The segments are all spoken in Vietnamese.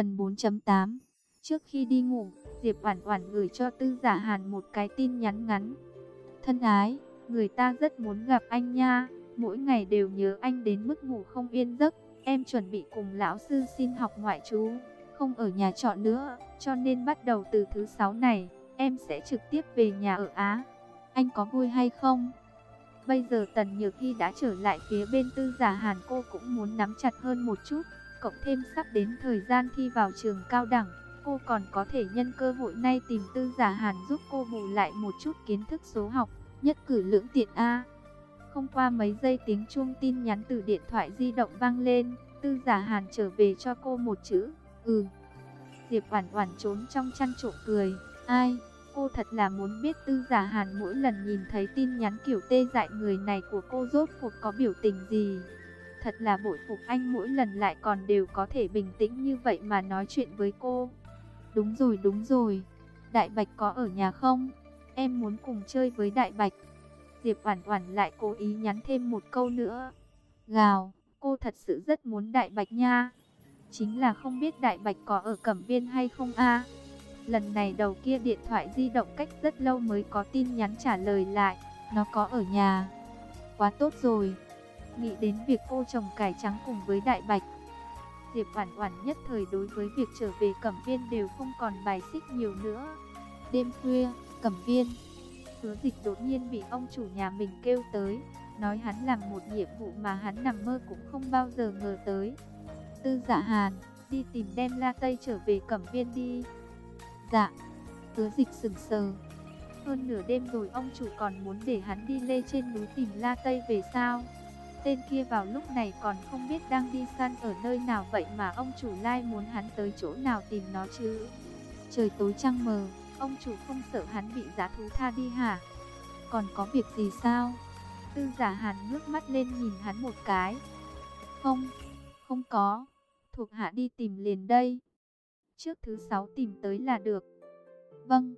Phần 4.8 Trước khi đi ngủ, Diệp Oản Oản gửi cho Tư Giả Hàn một cái tin nhắn ngắn. Thân ái, người ta rất muốn gặp anh nha, mỗi ngày đều nhớ anh đến mức ngủ không yên giấc. Em chuẩn bị cùng lão sư xin học ngoại trú, không ở nhà trọ nữa, cho nên bắt đầu từ thứ sáu này, em sẽ trực tiếp về nhà ở Á. Anh có vui hay không? Bây giờ Tần Nhược Hi đã trở lại phía bên Tư Giả Hàn cô cũng muốn nắm chặt hơn một chút, cộng thêm sắp đến thời gian thi vào trường cao đẳng, cô còn có thể nhân cơ hội này tìm Tư Giả Hàn giúp cô bù lại một chút kiến thức số học, nhất cử lưỡng tiện A. Không qua mấy giây tiếng chuông tin nhắn từ điện thoại di động vang lên, Tư Giả Hàn trở về cho cô một chữ, ừ. Diệp Oản Oản trốn trong chăn trộm cười, ai? Cô thật là muốn biết Tư Giả Hàn mỗi lần nhìn thấy tin nhắn kiểu tê dại người này của cô rốt cuộc có biểu tình gì. Thật là bội phục anh mỗi lần lại còn đều có thể bình tĩnh như vậy mà nói chuyện với cô. Đúng rồi đúng rồi, Đại Bạch có ở nhà không? Em muốn cùng chơi với Đại Bạch. Diệp Oản Oản lại cố ý nhắn thêm một câu nữa. Gào, cô thật sự rất muốn Đại Bạch nha. Chính là không biết Đại Bạch có ở Cẩm Viên hay không a. Lần này đầu kia điện thoại di động cách rất lâu mới có tin nhắn trả lời lại, nó có ở nhà. Quá tốt rồi. Nghĩ đến việc cô trồng cải trắng cùng với Đại Bạch. Diệp Oản Oản nhất thời đối với việc trở về Cẩm Viên đều không còn bài xích nhiều nữa. Đêm khuya, Cẩm Viên, Hứa Dịch đột nhiên bị ông chủ nhà mình kêu tới, nói hắn làm một nhiệm vụ mà hắn nằm mơ cũng không bao giờ ngờ tới. Tư Dạ Hàn, đi tìm đem La Tây trở về Cẩm Viên đi. Dạ, hứa dịch sừng sờ. Hơn nửa đêm rồi ông chủ còn muốn để hắn đi lê trên núi tìm La Tây về sao? Tên kia vào lúc này còn không biết đang đi săn ở nơi nào vậy mà ông chủ lai muốn hắn tới chỗ nào tìm nó chứ? Trời tối trăng mờ, ông chủ không sợ hắn bị giá thú tha đi hả? Còn có việc gì sao? Tư giả hàn ngước mắt lên nhìn hắn một cái. Không, không có. Thuộc hạ đi tìm liền đây trước thứ sáu tìm tới là được. Vâng.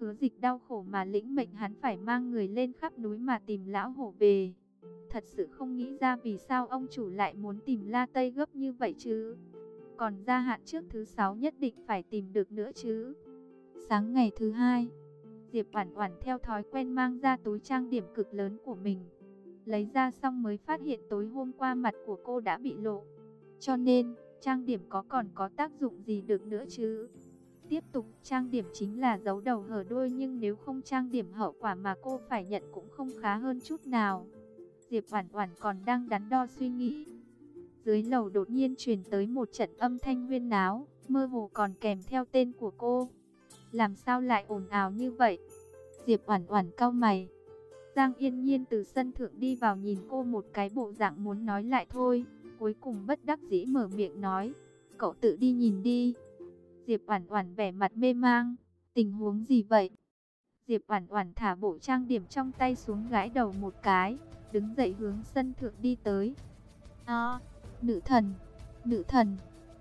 Hứa dịch đau khổ mà lĩnh mệnh hắn phải mang người lên khắp núi mà tìm lão hổ về. Thật sự không nghĩ ra vì sao ông chủ lại muốn tìm La Tây gấp như vậy chứ. Còn gia hạn trước thứ sáu nhất định phải tìm được nữa chứ. Sáng ngày thứ hai, Diệp Oản Oản theo thói quen mang ra túi trang điểm cực lớn của mình. Lấy ra xong mới phát hiện tối hôm qua mặt của cô đã bị lộ. Cho nên, trang điểm có còn có tác dụng gì được nữa chứ? Tiếp tục, trang điểm chính là giấu đầu hở đuôi nhưng nếu không trang điểm hậu quả mà cô phải nhận cũng không khá hơn chút nào. Diệp Oản Oản còn đang đắn đo suy nghĩ. Dưới lầu đột nhiên truyền tới một trận âm thanh huyên náo, mơ hồ còn kèm theo tên của cô. Làm sao lại ồn ào như vậy? Diệp Oản Oản cau mày. Giang Yên Nhiên từ sân thượng đi vào nhìn cô một cái bộ dạng muốn nói lại thôi cuối cùng bất đắc dĩ mở miệng nói, cậu tự đi nhìn đi. Diệp Oản Oản vẻ mặt mê mang, tình huống gì vậy? Diệp Oản Oản thả bộ trang điểm trong tay xuống gãi đầu một cái, đứng dậy hướng sân thượng đi tới. A, nữ thần, nữ thần,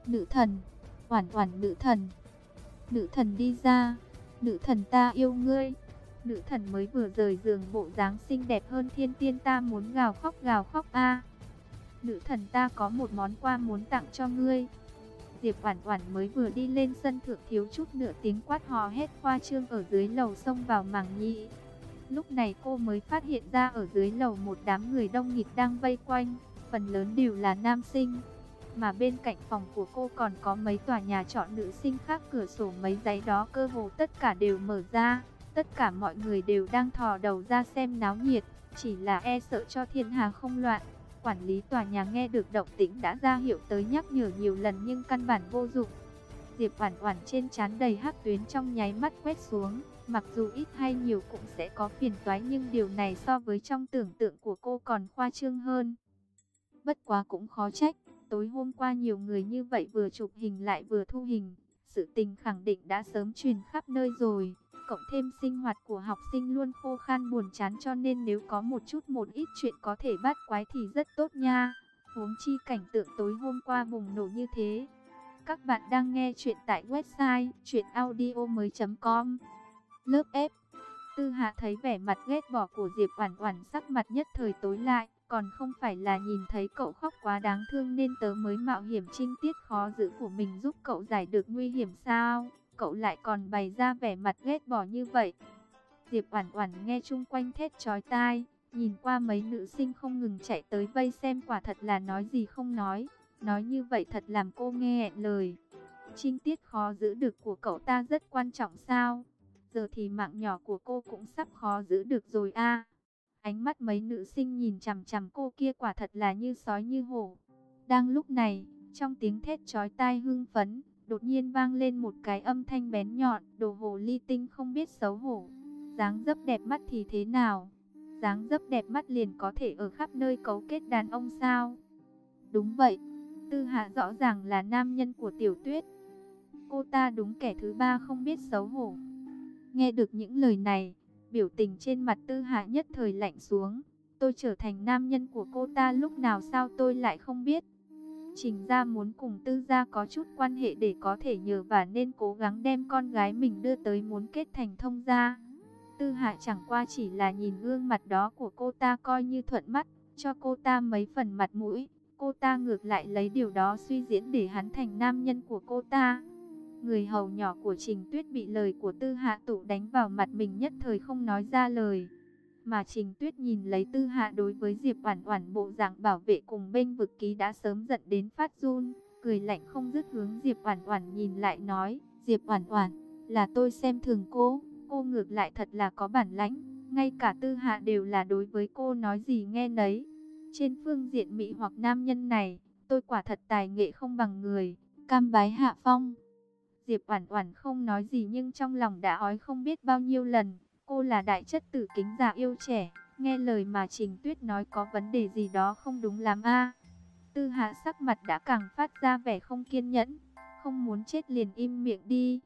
nữ thần, hoàn hoàn nữ thần. Nữ thần đi ra, nữ thần ta yêu ngươi. Nữ thần mới vừa rời giường bộ dáng xinh đẹp hơn thiên tiên ta muốn gào khóc gào khóc a nữ thần ta có một món quà muốn tặng cho ngươi. Diệp Oản Oản mới vừa đi lên sân thượng thiếu chút nữa tiếng quát hò hét khoa trương ở dưới lầu xông vào màng nhĩ. Lúc này cô mới phát hiện ra ở dưới lầu một đám người đông nghịt đang vây quanh, phần lớn đều là nam sinh. Mà bên cạnh phòng của cô còn có mấy tòa nhà trọ nữ sinh khác cửa sổ mấy giấy đó cơ hồ tất cả đều mở ra. Tất cả mọi người đều đang thò đầu ra xem náo nhiệt, chỉ là e sợ cho thiên hà không loạn. Quản lý tòa nhà nghe được động tĩnh đã ra hiệu tới nhắc nhở nhiều lần nhưng căn bản vô dụng. Diệp Oản Oản trên trán đầy hắc tuyến trong nháy mắt quét xuống, mặc dù ít hay nhiều cũng sẽ có phiền toái nhưng điều này so với trong tưởng tượng của cô còn khoa trương hơn. Bất quá cũng khó trách, tối hôm qua nhiều người như vậy vừa chụp hình lại vừa thu hình, sự tình khẳng định đã sớm truyền khắp nơi rồi cộng thêm sinh hoạt của học sinh luôn khô khan buồn chán cho nên nếu có một chút một ít chuyện có thể bắt quái thì rất tốt nha. Huống chi cảnh tượng tối hôm qua bùng nổ như thế. Các bạn đang nghe chuyện tại website chuyenaudio.com Lớp ép Tư Hạ thấy vẻ mặt ghét bỏ của Diệp Oản Oản sắc mặt nhất thời tối lại, Còn không phải là nhìn thấy cậu khóc quá đáng thương nên tớ mới mạo hiểm trinh tiết khó giữ của mình giúp cậu giải được nguy hiểm sao? Cậu lại còn bày ra vẻ mặt ghét bỏ như vậy. Diệp Oản Oản nghe chung quanh thét chói tai, nhìn qua mấy nữ sinh không ngừng chạy tới vây xem quả thật là nói gì không nói, nói như vậy thật làm cô nghe nghẹn lời. Trinh tiết khó giữ được của cậu ta rất quan trọng sao? Giờ thì mạng nhỏ của cô cũng sắp khó giữ được rồi a. Ánh mắt mấy nữ sinh nhìn chằm chằm cô kia quả thật là như sói như hổ. Đang lúc này, trong tiếng thét chói tai hưng phấn, đột nhiên vang lên một cái âm thanh bén nhọn, đồ hồ ly tinh không biết xấu hổ. Dáng dấp đẹp mắt thì thế nào? Dáng dấp đẹp mắt liền có thể ở khắp nơi cấu kết đàn ông sao? Đúng vậy, Tư Hạ rõ ràng là nam nhân của Tiểu Tuyết. Cô ta đúng kẻ thứ ba không biết xấu hổ. Nghe được những lời này, biểu tình trên mặt Tư Hạ nhất thời lạnh xuống. Tôi trở thành nam nhân của cô ta lúc nào sao tôi lại không biết. Trình gia muốn cùng tư gia có chút quan hệ để có thể nhờ và nên cố gắng đem con gái mình đưa tới muốn kết thành thông gia. Tư hạ chẳng qua chỉ là nhìn gương mặt đó của cô ta coi như thuận mắt, cho cô ta mấy phần mặt mũi. Cô ta ngược lại lấy điều đó suy diễn để hắn thành nam nhân của cô ta. Người hầu nhỏ của Trình Tuyết bị lời của Tư Hạ tụ đánh vào mặt mình nhất thời không nói ra lời. Mà Trình Tuyết nhìn lấy Tư Hạ đối với Diệp Oản Oản bộ dạng bảo vệ cùng bên vực ký đã sớm giận đến phát run, cười lạnh không dứt hướng Diệp Oản Oản nhìn lại nói, "Diệp Oản Oản, là tôi xem thường cô, cô ngược lại thật là có bản lãnh, ngay cả Tư Hạ đều là đối với cô nói gì nghe nấy." Trên phương diện mỹ hoặc nam nhân này, tôi quả thật tài nghệ không bằng người, cam bái hạ phong. Diệp Oản Oản không nói gì nhưng trong lòng đã ói không biết bao nhiêu lần, cô là đại chất tử kính già yêu trẻ, nghe lời mà Trình Tuyết nói có vấn đề gì đó không đúng lắm a. Tư Hạ sắc mặt đã càng phát ra vẻ không kiên nhẫn, không muốn chết liền im miệng đi.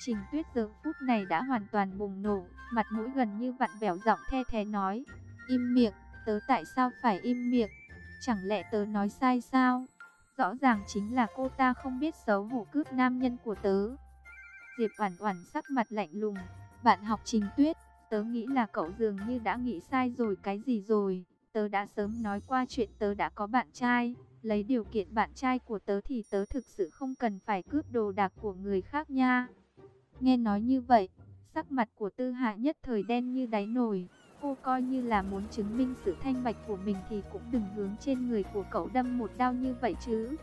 Trình Tuyết giờ phút này đã hoàn toàn bùng nổ, mặt mũi gần như vặn vẹo giọng the thé nói, im miệng, tớ tại sao phải im miệng, chẳng lẽ tớ nói sai sao? Rõ ràng chính là cô ta không biết xấu hổ cướp nam nhân của tớ. Diệp Oản Oản sắc mặt lạnh lùng, "Bạn học Trình Tuyết, tớ nghĩ là cậu dường như đã nghĩ sai rồi cái gì rồi, tớ đã sớm nói qua chuyện tớ đã có bạn trai, lấy điều kiện bạn trai của tớ thì tớ thực sự không cần phải cướp đồ đạc của người khác nha." Nghe nói như vậy, sắc mặt của Tư Hạ nhất thời đen như đáy nồi. Cô coi như là muốn chứng minh sự thanh bạch của mình thì cũng đừng hướng trên người của cậu đâm một đao như vậy chứ.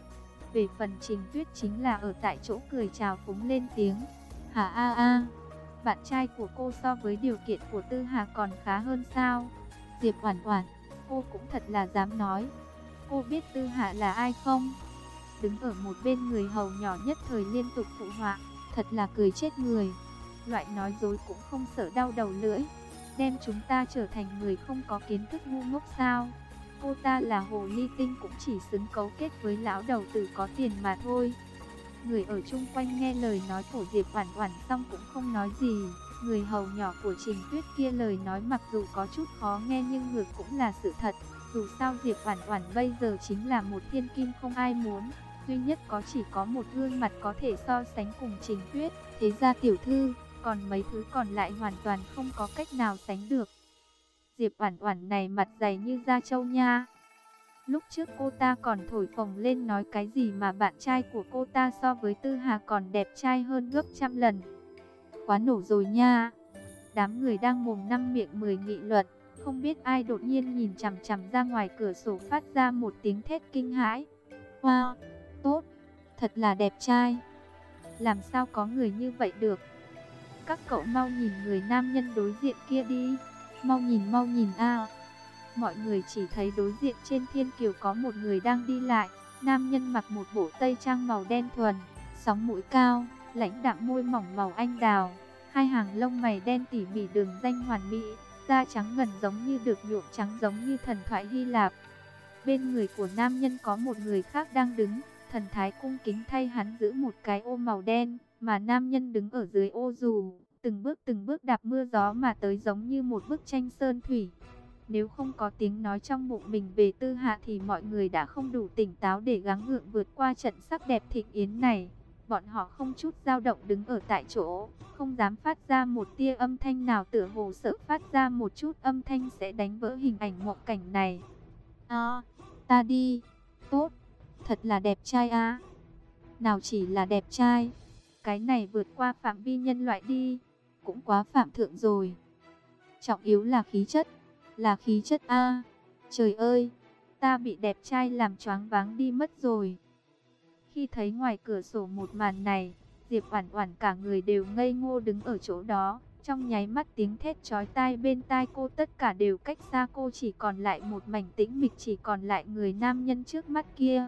Về phần Trình Tuyết chính là ở tại chỗ cười chào phúng lên tiếng. hà a a, bạn trai của cô so với điều kiện của Tư Hà còn khá hơn sao? Diệp Oản Oản, cô cũng thật là dám nói. Cô biết Tư Hạ là ai không? Đứng ở một bên người hầu nhỏ nhất thời liên tục phụ họa, thật là cười chết người. Loại nói dối cũng không sợ đau đầu lưỡi đem chúng ta trở thành người không có kiến thức ngu ngốc sao? Cô ta là hồ ly tinh cũng chỉ xứng cấu kết với lão đầu tử có tiền mà thôi. Người ở chung quanh nghe lời nói của Diệp Oản Oản xong cũng không nói gì. Người hầu nhỏ của Trình Tuyết kia lời nói mặc dù có chút khó nghe nhưng ngược cũng là sự thật. Dù sao Diệp Oản Oản bây giờ chính là một thiên kim không ai muốn, duy nhất có chỉ có một gương mặt có thể so sánh cùng Trình Tuyết, thế ra tiểu thư còn mấy thứ còn lại hoàn toàn không có cách nào sánh được. Diệp Oản Oản này mặt dày như da trâu nha. Lúc trước cô ta còn thổi phồng lên nói cái gì mà bạn trai của cô ta so với Tư Hà còn đẹp trai hơn gấp trăm lần. Quá nổ rồi nha. Đám người đang mồm năm miệng mười nghị luận, không biết ai đột nhiên nhìn chằm chằm ra ngoài cửa sổ phát ra một tiếng thét kinh hãi. Wow, tốt, thật là đẹp trai. Làm sao có người như vậy được? Các cậu mau nhìn người nam nhân đối diện kia đi. Mau nhìn mau nhìn a. Mọi người chỉ thấy đối diện trên thiên kiều có một người đang đi lại. Nam nhân mặc một bộ tây trang màu đen thuần, sóng mũi cao, lãnh đạm môi mỏng màu anh đào. Hai hàng lông mày đen tỉ mỉ đường danh hoàn mỹ, da trắng ngần giống như được nhuộm trắng giống như thần thoại Hy Lạp. Bên người của nam nhân có một người khác đang đứng, thần thái cung kính thay hắn giữ một cái ô màu đen mà nam nhân đứng ở dưới ô dù, từng bước từng bước đạp mưa gió mà tới giống như một bức tranh sơn thủy. Nếu không có tiếng nói trong bụng mình về tư hạ thì mọi người đã không đủ tỉnh táo để gắng gượng vượt qua trận sắc đẹp thịnh yến này. Bọn họ không chút dao động đứng ở tại chỗ, không dám phát ra một tia âm thanh nào tựa hồ sợ phát ra một chút âm thanh sẽ đánh vỡ hình ảnh mộng cảnh này. À, ta đi. Tốt, thật là đẹp trai a. Nào chỉ là đẹp trai, cái này vượt qua phạm vi nhân loại đi, cũng quá phạm thượng rồi. Trọng yếu là khí chất, là khí chất a. Trời ơi, ta bị đẹp trai làm choáng váng đi mất rồi. Khi thấy ngoài cửa sổ một màn này, Diệp Oản Oản cả người đều ngây ngô đứng ở chỗ đó, trong nháy mắt tiếng thét chói tai bên tai cô tất cả đều cách xa cô chỉ còn lại một mảnh tĩnh mịch chỉ còn lại người nam nhân trước mắt kia.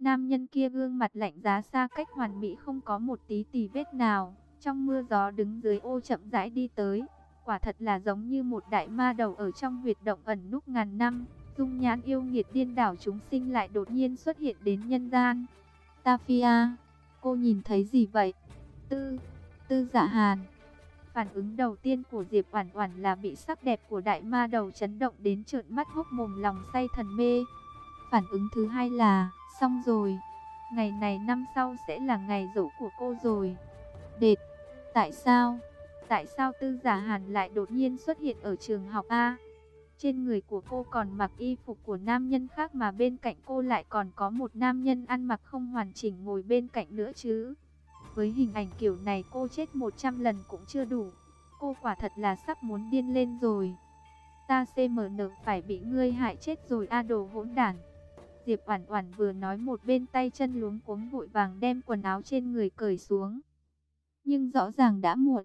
Nam nhân kia gương mặt lạnh giá xa cách hoàn mỹ không có một tí tì vết nào, trong mưa gió đứng dưới ô chậm rãi đi tới. Quả thật là giống như một đại ma đầu ở trong huyệt động ẩn núp ngàn năm, dung nhãn yêu nghiệt điên đảo chúng sinh lại đột nhiên xuất hiện đến nhân gian. Tafia, cô nhìn thấy gì vậy? Tư, tư dạ hàn. Phản ứng đầu tiên của Diệp Oản Oản là bị sắc đẹp của đại ma đầu chấn động đến trợn mắt hốc mồm lòng say thần mê. Phản ứng thứ hai là, xong rồi, ngày này năm sau sẽ là ngày rủ của cô rồi. Đệt, tại sao? Tại sao Tư Giả Hàn lại đột nhiên xuất hiện ở trường học A? Trên người của cô còn mặc y phục của nam nhân khác mà bên cạnh cô lại còn có một nam nhân ăn mặc không hoàn chỉnh ngồi bên cạnh nữa chứ. Với hình ảnh kiểu này cô chết 100 lần cũng chưa đủ. Cô quả thật là sắp muốn điên lên rồi. Ta CMN phải bị ngươi hại chết rồi a đồ hỗn đản. Diệp Oản Oản vừa nói một bên tay chân luống cuống vội vàng đem quần áo trên người cởi xuống. Nhưng rõ ràng đã muộn.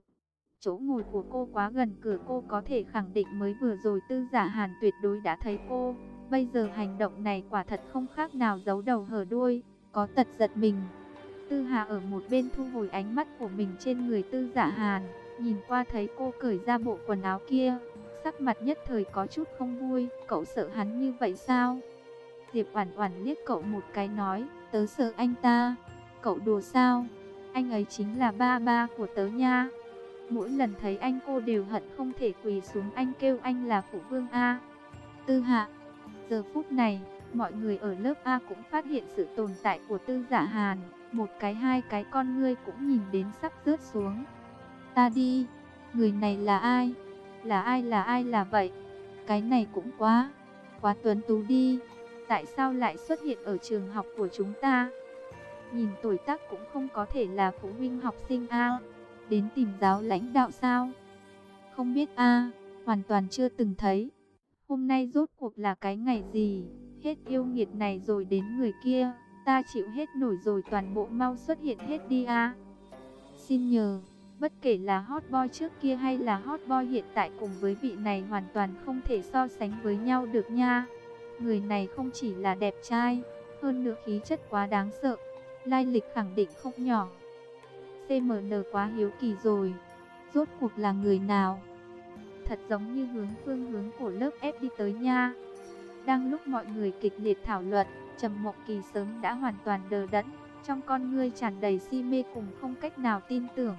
Chỗ ngồi của cô quá gần cửa cô có thể khẳng định mới vừa rồi Tư Giả Hàn tuyệt đối đã thấy cô. Bây giờ hành động này quả thật không khác nào giấu đầu hở đuôi, có tật giật mình. Tư Hà ở một bên thu hồi ánh mắt của mình trên người Tư Giả Hàn, nhìn qua thấy cô cởi ra bộ quần áo kia, sắc mặt nhất thời có chút không vui, cậu sợ hắn như vậy sao? Diệp Oản Oản liếc cậu một cái nói, tớ sợ anh ta. Cậu đùa sao? Anh ấy chính là ba ba của tớ nha. Mỗi lần thấy anh cô đều hận không thể quỳ xuống anh kêu anh là phụ vương A. Tư Hạ, giờ phút này, mọi người ở lớp A cũng phát hiện sự tồn tại của Tư Dạ Hàn, một cái hai cái con ngươi cũng nhìn đến sắp rớt xuống. Ta đi, người này là ai? Là ai là ai là vậy? Cái này cũng quá, quá tuấn tú đi tại sao lại xuất hiện ở trường học của chúng ta? Nhìn tuổi tác cũng không có thể là phụ huynh học sinh A, đến tìm giáo lãnh đạo sao? Không biết A, hoàn toàn chưa từng thấy. Hôm nay rốt cuộc là cái ngày gì? Hết yêu nghiệt này rồi đến người kia, ta chịu hết nổi rồi toàn bộ mau xuất hiện hết đi A. Xin nhờ, bất kể là hot boy trước kia hay là hot boy hiện tại cùng với vị này hoàn toàn không thể so sánh với nhau được nha. Người này không chỉ là đẹp trai, hơn nữa khí chất quá đáng sợ, lai lịch khẳng định không nhỏ. CMN quá hiếu kỳ rồi, rốt cuộc là người nào? Thật giống như hướng phương hướng của lớp F đi tới nha. Đang lúc mọi người kịch liệt thảo luận, Trầm Mộng Kỳ sớm đã hoàn toàn đờ đẫn, trong con ngươi tràn đầy si mê cùng không cách nào tin tưởng.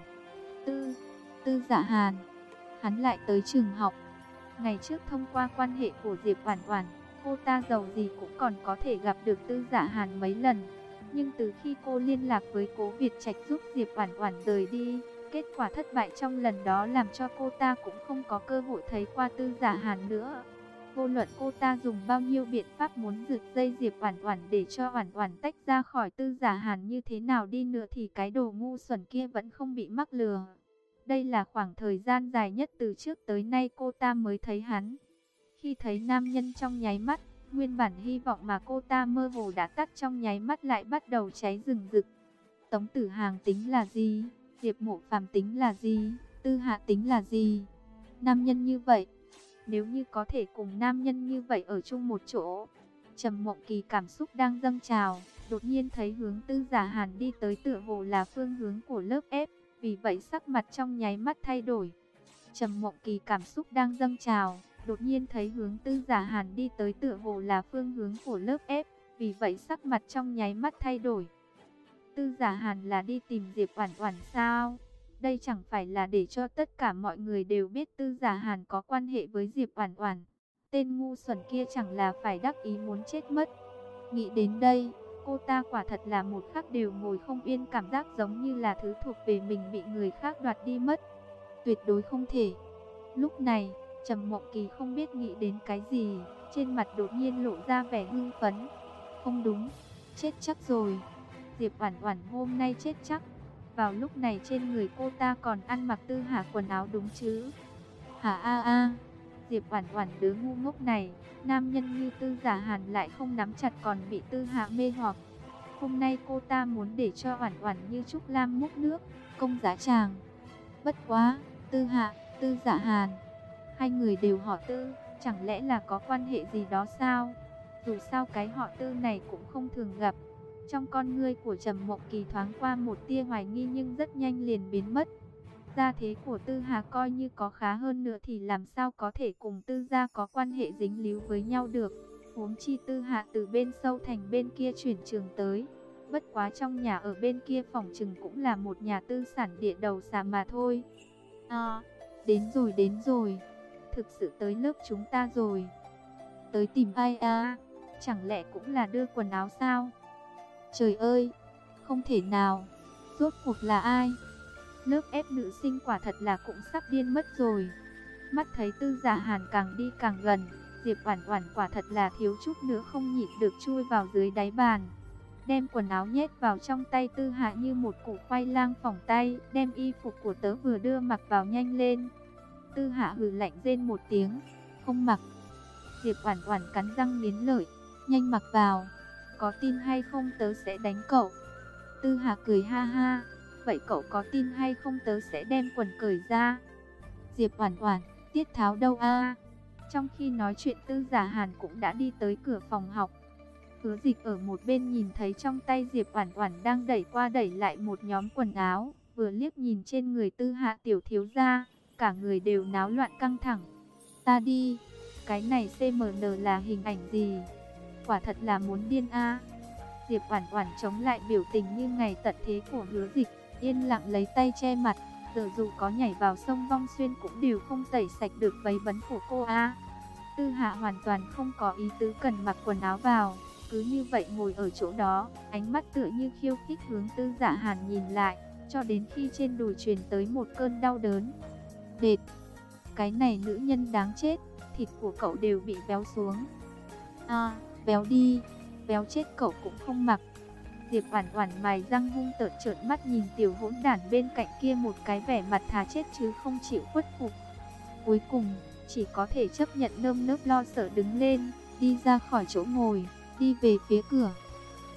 Tư, Tư Dạ Hàn, hắn lại tới trường học. Ngày trước thông qua quan hệ của Diệp Oản Oản, cô ta giàu gì cũng còn có thể gặp được tư giả hàn mấy lần. Nhưng từ khi cô liên lạc với cố Việt Trạch giúp Diệp Oản Oản rời đi, kết quả thất bại trong lần đó làm cho cô ta cũng không có cơ hội thấy qua tư giả hàn nữa. Vô luận cô ta dùng bao nhiêu biện pháp muốn giựt dây Diệp Oản Oản để cho Oản Oản tách ra khỏi tư giả hàn như thế nào đi nữa thì cái đồ ngu xuẩn kia vẫn không bị mắc lừa. Đây là khoảng thời gian dài nhất từ trước tới nay cô ta mới thấy hắn. Khi thấy nam nhân trong nháy mắt, nguyên bản hy vọng mà cô ta mơ hồ đã tắt trong nháy mắt lại bắt đầu cháy rừng rực. Tống tử hàng tính là gì? Diệp mộ phàm tính là gì? Tư hạ tính là gì? Nam nhân như vậy, nếu như có thể cùng nam nhân như vậy ở chung một chỗ, Trầm Mộng Kỳ cảm xúc đang dâng trào, đột nhiên thấy hướng Tư Giả Hàn đi tới tựa hồ là phương hướng của lớp F, vì vậy sắc mặt trong nháy mắt thay đổi. Trầm Mộng Kỳ cảm xúc đang dâng trào, đột nhiên thấy hướng tư giả hàn đi tới tựa hồ là phương hướng của lớp F, vì vậy sắc mặt trong nháy mắt thay đổi. Tư giả hàn là đi tìm Diệp Oản Oản sao? Đây chẳng phải là để cho tất cả mọi người đều biết tư giả hàn có quan hệ với Diệp Oản Oản. Tên ngu xuẩn kia chẳng là phải đắc ý muốn chết mất. Nghĩ đến đây, cô ta quả thật là một khắc đều ngồi không yên cảm giác giống như là thứ thuộc về mình bị người khác đoạt đi mất. Tuyệt đối không thể. Lúc này, Trầm Mộng Kỳ không biết nghĩ đến cái gì, trên mặt đột nhiên lộ ra vẻ hưng phấn. Không đúng, chết chắc rồi. Diệp Oản Oản hôm nay chết chắc. Vào lúc này trên người cô ta còn ăn mặc Tư hạ quần áo đúng chứ? Hả a a. Diệp Oản Oản đứa ngu ngốc này, nam nhân như Tư Giả Hàn lại không nắm chặt còn bị Tư Hạ mê hoặc. Hôm nay cô ta muốn để cho Oản Oản như Trúc Lam múc nước, công giá chàng. Bất quá, Tư Hạ, Tư Giả Hàn, hai người đều họ Tư, chẳng lẽ là có quan hệ gì đó sao? Dù sao cái họ Tư này cũng không thường gặp. Trong con ngươi của Trầm Mộng Kỳ thoáng qua một tia hoài nghi nhưng rất nhanh liền biến mất. Gia thế của Tư Hà coi như có khá hơn nữa thì làm sao có thể cùng Tư gia có quan hệ dính líu với nhau được. Huống chi Tư Hà từ bên sâu thành bên kia chuyển trường tới. Bất quá trong nhà ở bên kia phòng trừng cũng là một nhà tư sản địa đầu xà mà thôi. À, đến rồi đến rồi. Thực sự tới lớp chúng ta rồi. Tới tìm ai à? Chẳng lẽ cũng là đưa quần áo sao? Trời ơi, không thể nào. Rốt cuộc là ai? Lớp ép nữ sinh quả thật là cũng sắp điên mất rồi. Mắt thấy tư giả hàn càng đi càng gần, Diệp Oản Oản quả thật là thiếu chút nữa không nhịn được chui vào dưới đáy bàn. Đem quần áo nhét vào trong tay tư hạ như một củ khoai lang phỏng tay, đem y phục của tớ vừa đưa mặc vào nhanh lên. Tư hạ hừ lạnh rên một tiếng, không mặc. Diệp Oản Oản cắn răng nghiến lợi, nhanh mặc vào. Có tin hay không tớ sẽ đánh cậu. Tư hạ cười ha ha, Vậy cậu có tin hay không tớ sẽ đem quần cởi ra? Diệp Oản Oản, Tiết Tháo đâu a? Trong khi nói chuyện Tư Giả Hàn cũng đã đi tới cửa phòng học. Hứa Dịch ở một bên nhìn thấy trong tay Diệp Oản Oản đang đẩy qua đẩy lại một nhóm quần áo, vừa liếc nhìn trên người Tư Hạ tiểu thiếu gia, cả người đều náo loạn căng thẳng. Ta đi, cái này CMN là hình ảnh gì? Quả thật là muốn điên a. Diệp Oản Oản chống lại biểu tình như ngày tận thế của Hứa Dịch, yên lặng lấy tay che mặt, giờ dù có nhảy vào sông Vong Xuyên cũng đều không tẩy sạch được váy vấn của cô a. Tư Hạ hoàn toàn không có ý tứ cần mặc quần áo vào, cứ như vậy ngồi ở chỗ đó, ánh mắt tựa như khiêu khích hướng Tư Dạ Hàn nhìn lại, cho đến khi trên đùi truyền tới một cơn đau đớn. Đệt, cái này nữ nhân đáng chết, thịt của cậu đều bị béo xuống. A, béo đi, béo chết cậu cũng không mặc. Diệp Oản Oản mài răng hung tợn trợn mắt nhìn tiểu hỗn đản bên cạnh kia một cái vẻ mặt thà chết chứ không chịu khuất phục. Cuối cùng, chỉ có thể chấp nhận nơm nớp lo sợ đứng lên, đi ra khỏi chỗ ngồi, đi về phía cửa.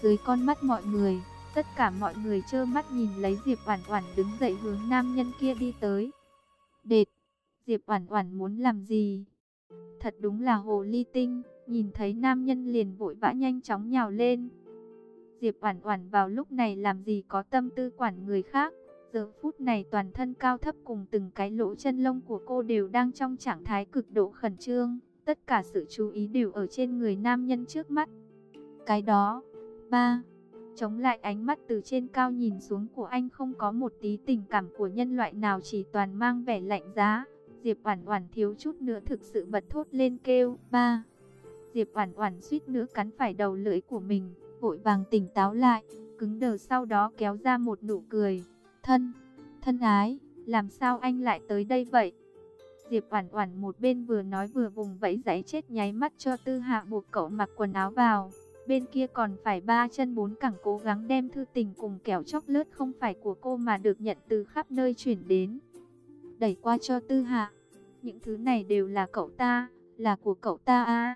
Dưới con mắt mọi người, tất cả mọi người trơ mắt nhìn lấy Diệp Oản Oản đứng dậy hướng nam nhân kia đi tới. Đệt, Diệp Oản Oản muốn làm gì? Thật đúng là hồ ly tinh, nhìn thấy nam nhân liền vội vã nhanh chóng nhào lên, Diệp Oản Oản vào lúc này làm gì có tâm tư quản người khác. Giờ phút này toàn thân cao thấp cùng từng cái lỗ chân lông của cô đều đang trong trạng thái cực độ khẩn trương, tất cả sự chú ý đều ở trên người nam nhân trước mắt. Cái đó, ba, chống lại ánh mắt từ trên cao nhìn xuống của anh không có một tí tình cảm của nhân loại nào chỉ toàn mang vẻ lạnh giá. Diệp Oản Oản thiếu chút nữa thực sự bật thốt lên kêu, "Ba." Diệp Oản Oản suýt nữa cắn phải đầu lưỡi của mình vội vàng tỉnh táo lại, cứng đờ sau đó kéo ra một nụ cười. Thân, thân ái, làm sao anh lại tới đây vậy? Diệp Oản Oản một bên vừa nói vừa vùng vẫy giãy chết nháy mắt cho Tư Hạ buộc cậu mặc quần áo vào. Bên kia còn phải ba chân bốn cẳng cố gắng đem thư tình cùng kẹo chóc lớt không phải của cô mà được nhận từ khắp nơi chuyển đến. Đẩy qua cho Tư Hạ. Những thứ này đều là cậu ta, là của cậu ta à.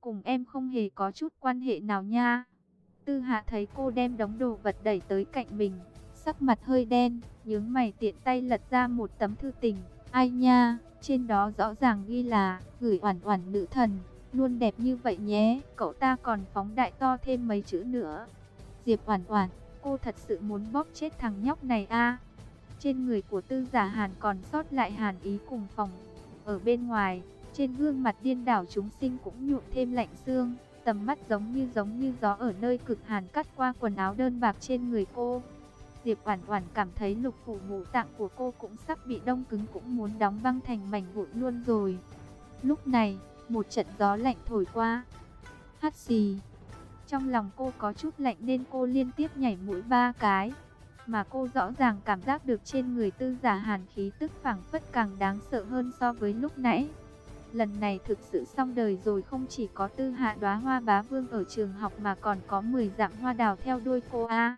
Cùng em không hề có chút quan hệ nào nha. Tư Hạ thấy cô đem đống đồ vật đẩy tới cạnh mình, sắc mặt hơi đen, nhướng mày tiện tay lật ra một tấm thư tình. Ai nha, trên đó rõ ràng ghi là gửi oản oản nữ thần, luôn đẹp như vậy nhé. Cậu ta còn phóng đại to thêm mấy chữ nữa. Diệp oản oản, cô thật sự muốn bóp chết thằng nhóc này a. À? Trên người của Tư Giả Hàn còn sót lại hàn ý cùng phòng. Ở bên ngoài, trên gương mặt điên đảo chúng sinh cũng nhuộm thêm lạnh xương tầm mắt giống như giống như gió ở nơi cực hàn cắt qua quần áo đơn bạc trên người cô. Diệp Oản Oản cảm thấy lục phủ ngũ tạng của cô cũng sắp bị đông cứng cũng muốn đóng băng thành mảnh vụn luôn rồi. Lúc này, một trận gió lạnh thổi qua. Hắt xì. Trong lòng cô có chút lạnh nên cô liên tiếp nhảy mũi ba cái, mà cô rõ ràng cảm giác được trên người Tư Giả Hàn khí tức phảng phất càng đáng sợ hơn so với lúc nãy. Lần này thực sự xong đời rồi không chỉ có tư hạ đóa hoa bá vương ở trường học mà còn có 10 dạng hoa đào theo đuôi cô A.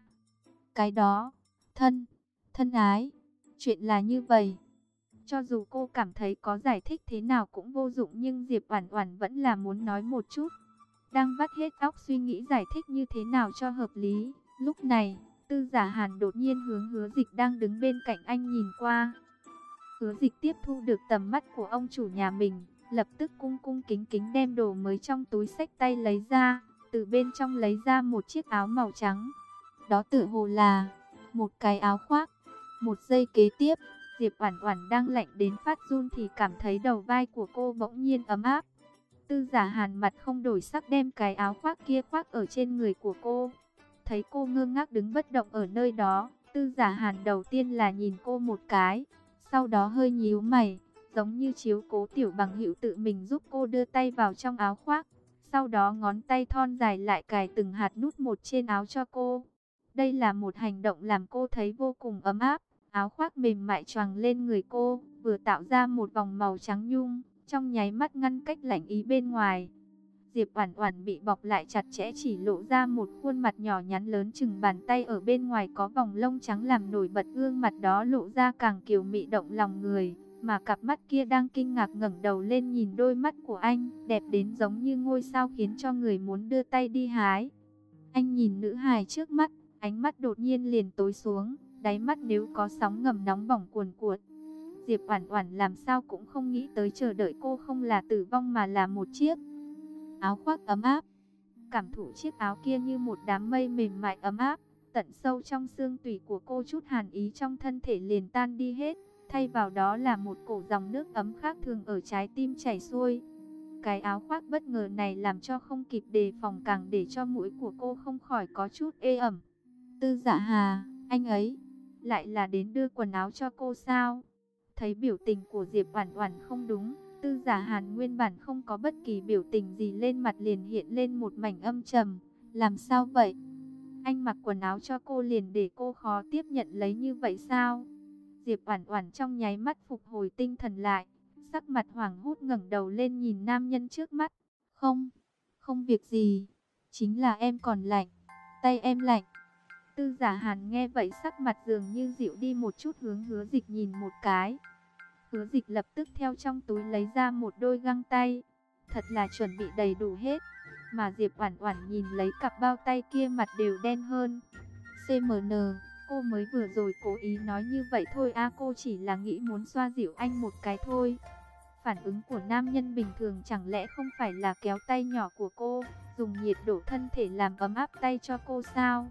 Cái đó, thân, thân ái, chuyện là như vậy. Cho dù cô cảm thấy có giải thích thế nào cũng vô dụng nhưng Diệp Oản Oản vẫn là muốn nói một chút. Đang vắt hết óc suy nghĩ giải thích như thế nào cho hợp lý. Lúc này, Tư Giả Hàn đột nhiên hướng Hứa Dịch đang đứng bên cạnh anh nhìn qua. Hứa Dịch tiếp thu được tầm mắt của ông chủ nhà mình, lập tức cung cung kính kính đem đồ mới trong túi xách tay lấy ra, từ bên trong lấy ra một chiếc áo màu trắng. Đó tự hồ là một cái áo khoác. Một giây kế tiếp, Diệp Oản Oản đang lạnh đến phát run thì cảm thấy đầu vai của cô bỗng nhiên ấm áp. Tư Giả Hàn mặt không đổi sắc đem cái áo khoác kia khoác ở trên người của cô. Thấy cô ngơ ngác đứng bất động ở nơi đó, Tư Giả Hàn đầu tiên là nhìn cô một cái, sau đó hơi nhíu mày, giống như chiếu cố tiểu bằng hữu tự mình giúp cô đưa tay vào trong áo khoác. Sau đó ngón tay thon dài lại cài từng hạt nút một trên áo cho cô. Đây là một hành động làm cô thấy vô cùng ấm áp. Áo khoác mềm mại choàng lên người cô, vừa tạo ra một vòng màu trắng nhung, trong nháy mắt ngăn cách lạnh ý bên ngoài. Diệp Oản Oản bị bọc lại chặt chẽ chỉ lộ ra một khuôn mặt nhỏ nhắn lớn chừng bàn tay ở bên ngoài có vòng lông trắng làm nổi bật gương mặt đó lộ ra càng kiều mị động lòng người, mà cặp mắt kia đang kinh ngạc ngẩng đầu lên nhìn đôi mắt của anh, đẹp đến giống như ngôi sao khiến cho người muốn đưa tay đi hái. Anh nhìn nữ hài trước mắt, ánh mắt đột nhiên liền tối xuống, đáy mắt nếu có sóng ngầm nóng bỏng cuồn cuộn. Diệp Oản Oản làm sao cũng không nghĩ tới chờ đợi cô không là tử vong mà là một chiếc áo khoác ấm áp. Cảm thụ chiếc áo kia như một đám mây mềm mại ấm áp, tận sâu trong xương tủy của cô chút hàn ý trong thân thể liền tan đi hết, thay vào đó là một cổ dòng nước ấm khác thường ở trái tim chảy xuôi. Cái áo khoác bất ngờ này làm cho không kịp đề phòng càng để cho mũi của cô không khỏi có chút ê ẩm. Tư Dạ Hà, anh ấy lại là đến đưa quần áo cho cô sao? Thấy biểu tình của Diệp Oản Oản không đúng, Tư Giả Hàn nguyên bản không có bất kỳ biểu tình gì lên mặt liền hiện lên một mảnh âm trầm, làm sao vậy? Anh mặc quần áo cho cô liền để cô khó tiếp nhận lấy như vậy sao? Diệp Oản Oản trong nháy mắt phục hồi tinh thần lại, sắc mặt hoảng hốt ngẩng đầu lên nhìn nam nhân trước mắt. "Không, không việc gì, chính là em còn lạnh, tay em lạnh." Tư giả hàn nghe vậy sắc mặt dường như dịu đi một chút hướng hứa dịch nhìn một cái. Hứa dịch lập tức theo trong túi lấy ra một đôi găng tay. Thật là chuẩn bị đầy đủ hết. Mà Diệp Oản Oản nhìn lấy cặp bao tay kia mặt đều đen hơn. CMN, cô mới vừa rồi cố ý nói như vậy thôi a cô chỉ là nghĩ muốn xoa dịu anh một cái thôi. Phản ứng của nam nhân bình thường chẳng lẽ không phải là kéo tay nhỏ của cô, dùng nhiệt độ thân thể làm ấm áp tay cho cô sao?